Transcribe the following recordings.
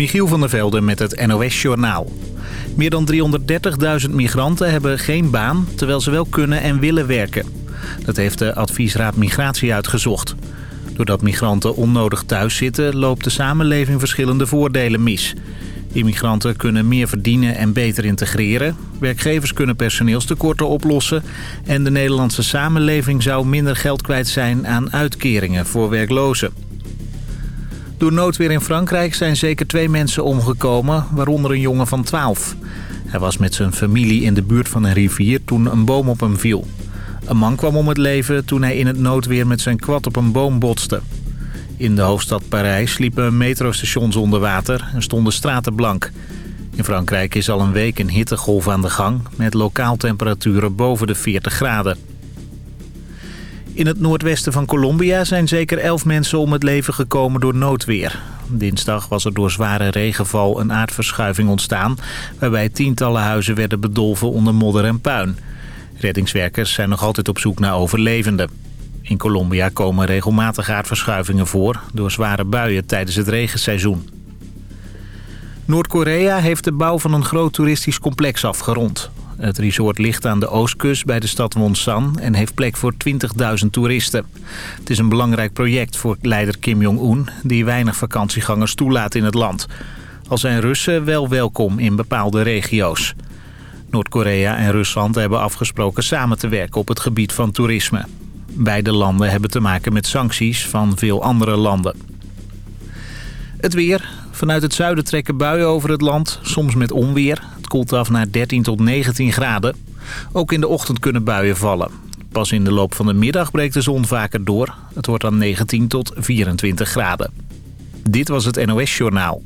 Michiel van der Velde met het NOS-journaal. Meer dan 330.000 migranten hebben geen baan, terwijl ze wel kunnen en willen werken. Dat heeft de Adviesraad Migratie uitgezocht. Doordat migranten onnodig thuis zitten, loopt de samenleving verschillende voordelen mis. Immigranten kunnen meer verdienen en beter integreren. Werkgevers kunnen personeelstekorten oplossen. En de Nederlandse samenleving zou minder geld kwijt zijn aan uitkeringen voor werklozen. Door noodweer in Frankrijk zijn zeker twee mensen omgekomen, waaronder een jongen van 12. Hij was met zijn familie in de buurt van een rivier toen een boom op hem viel. Een man kwam om het leven toen hij in het noodweer met zijn kwad op een boom botste. In de hoofdstad Parijs liepen metrostations onder water en stonden straten blank. In Frankrijk is al een week een hittegolf aan de gang... met lokaal temperaturen boven de 40 graden. In het noordwesten van Colombia zijn zeker 11 mensen om het leven gekomen door noodweer. Dinsdag was er door zware regenval een aardverschuiving ontstaan... waarbij tientallen huizen werden bedolven onder modder en puin. Reddingswerkers zijn nog altijd op zoek naar overlevenden. In Colombia komen regelmatig aardverschuivingen voor... door zware buien tijdens het regenseizoen. Noord-Korea heeft de bouw van een groot toeristisch complex afgerond. Het resort ligt aan de oostkust bij de stad Wonsan en heeft plek voor 20.000 toeristen. Het is een belangrijk project voor leider Kim Jong-un... die weinig vakantiegangers toelaat in het land. Al zijn Russen wel welkom in bepaalde regio's. Noord-Korea en Rusland hebben afgesproken samen te werken op het gebied van toerisme. Beide landen hebben te maken met sancties van veel andere landen. Het weer. Vanuit het zuiden trekken buien over het land, soms met onweer. Het koelt af naar 13 tot 19 graden. Ook in de ochtend kunnen buien vallen. Pas in de loop van de middag breekt de zon vaker door. Het wordt dan 19 tot 24 graden. Dit was het NOS Journaal.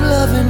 Loving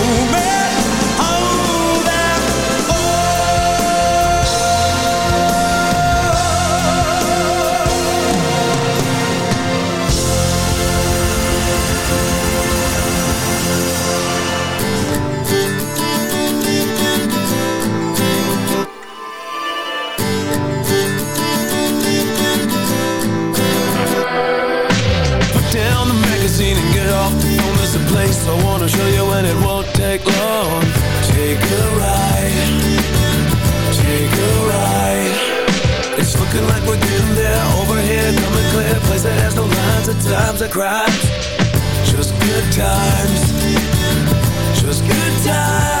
And it won't take long. Take a ride. Take a ride. It's looking like we're getting there. Over here, coming clear. Place that has no lines of times or crimes. Just good times. Just good times.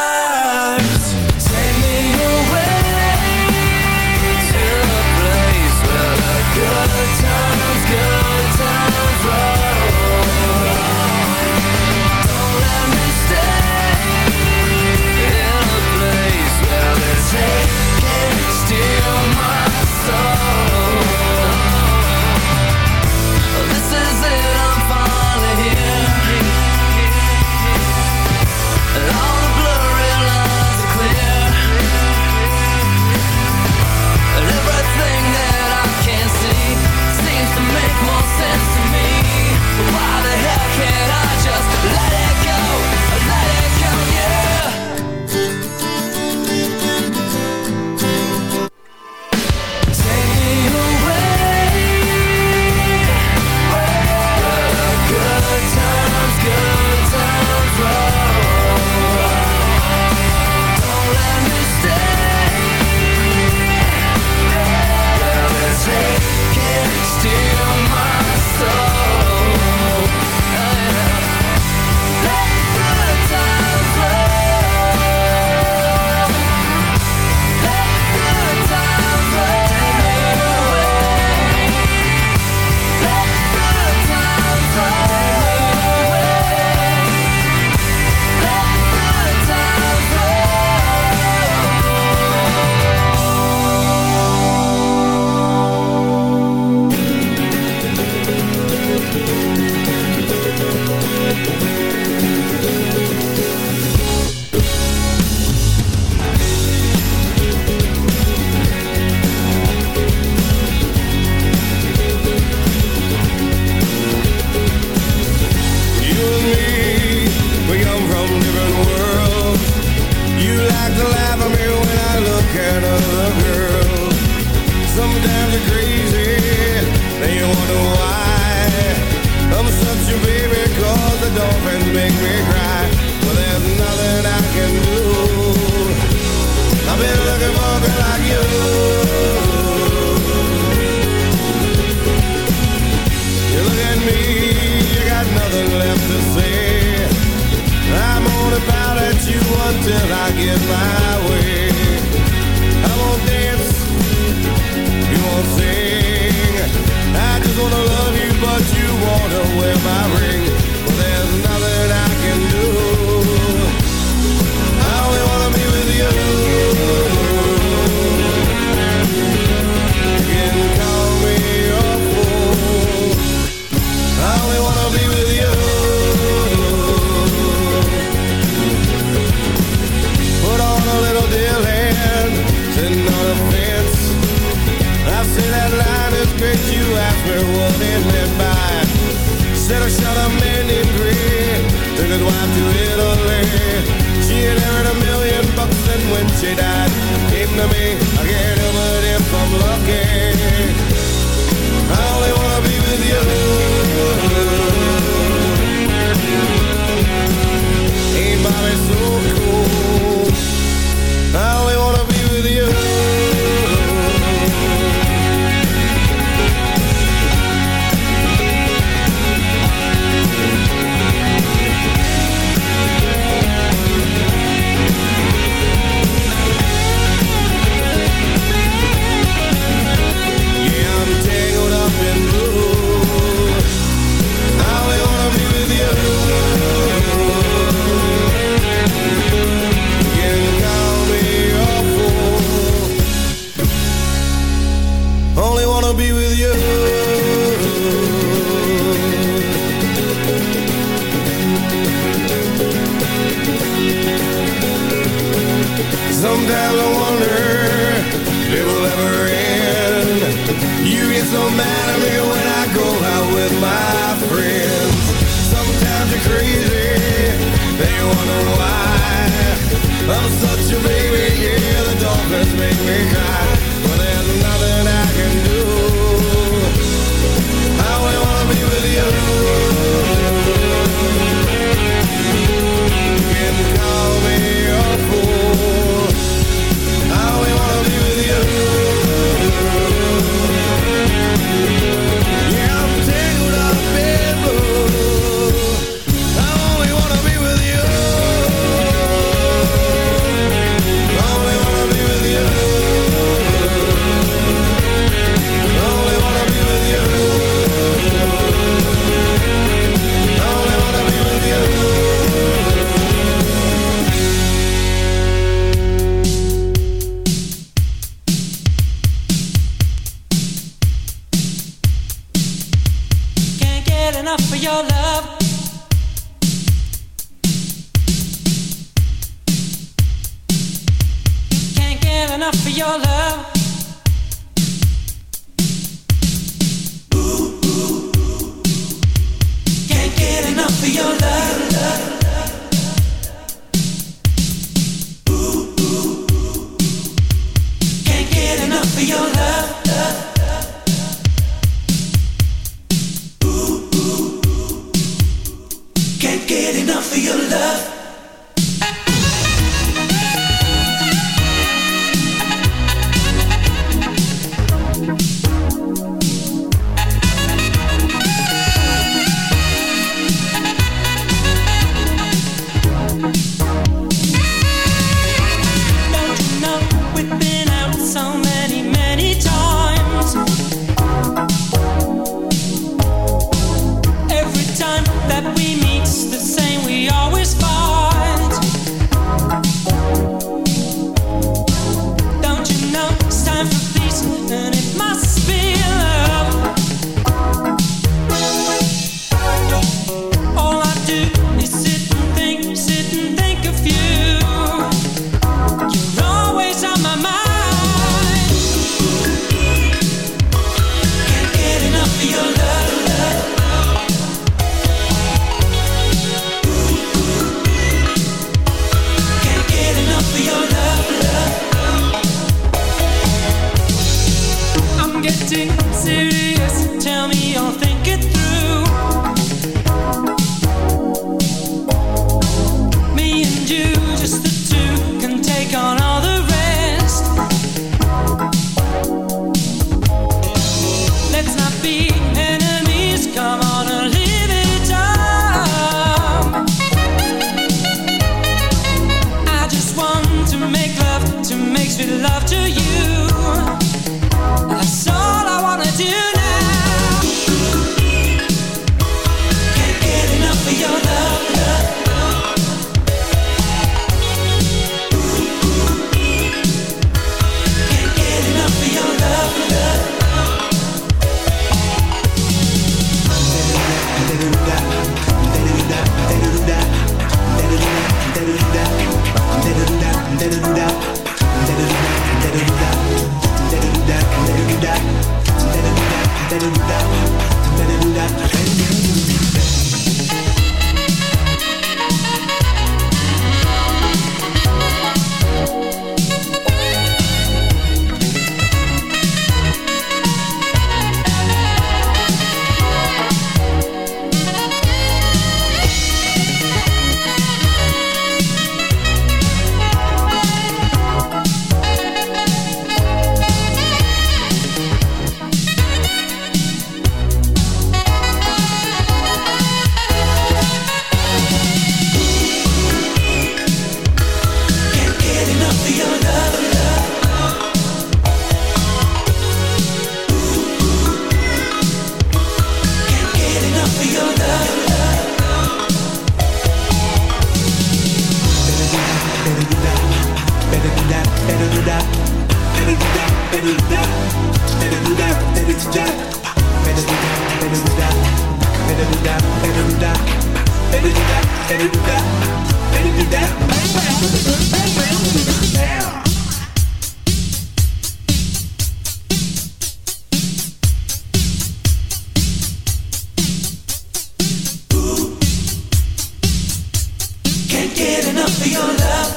get enough of your love.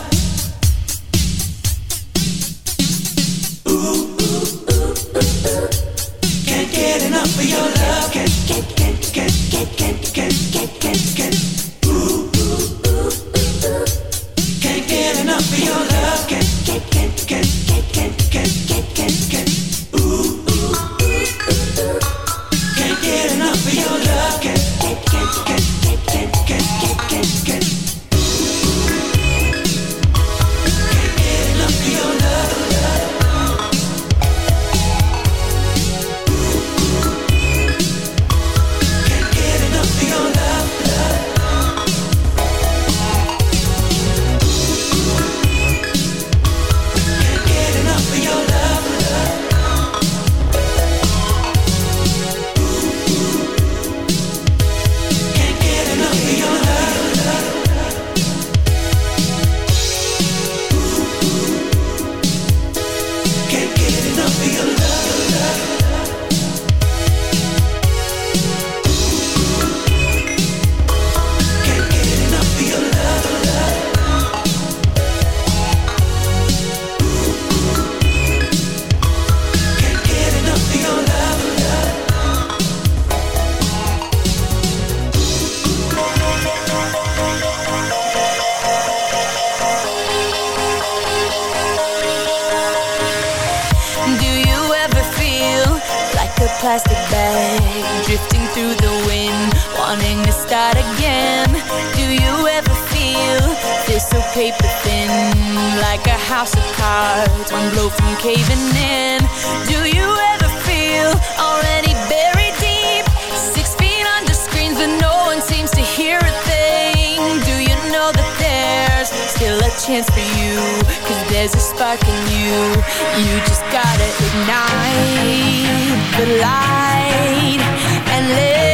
Ooh, ooh, ooh, ooh. Can't get enough of your love. Can't, can't, can't, can't, can't, can't, can't. there's a spark in you. You just gotta ignite the light And live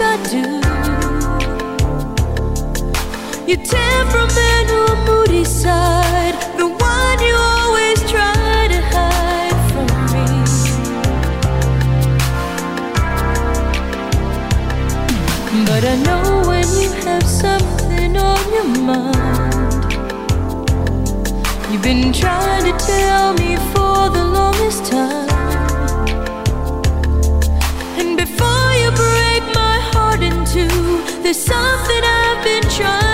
I do. Your temperament or moody side, the one you always try to hide from me. But I know when you have something on your mind. You've been trying to tell me for the longest time. Something I've been trying